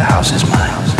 The house is mine.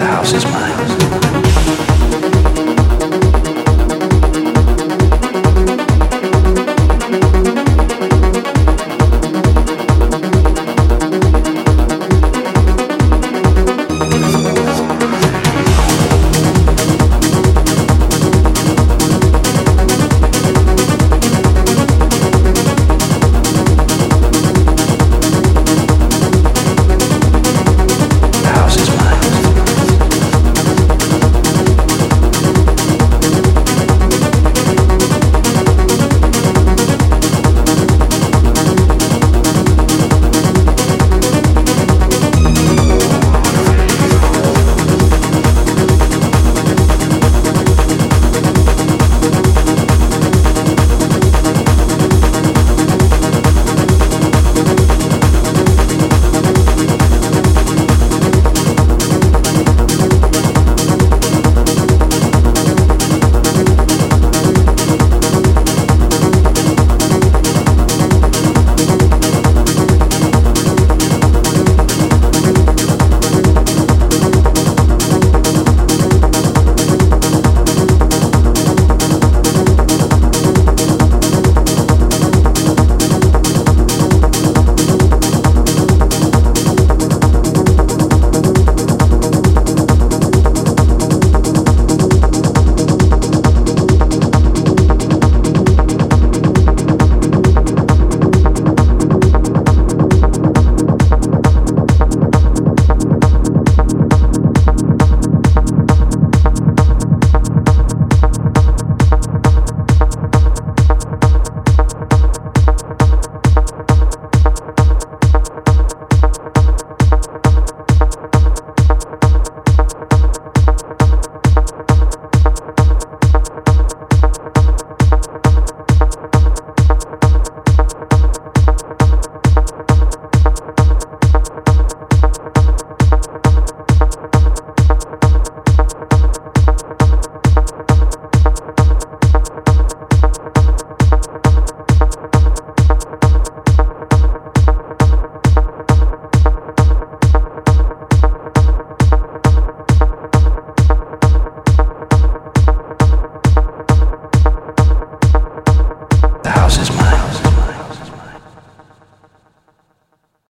house is mine.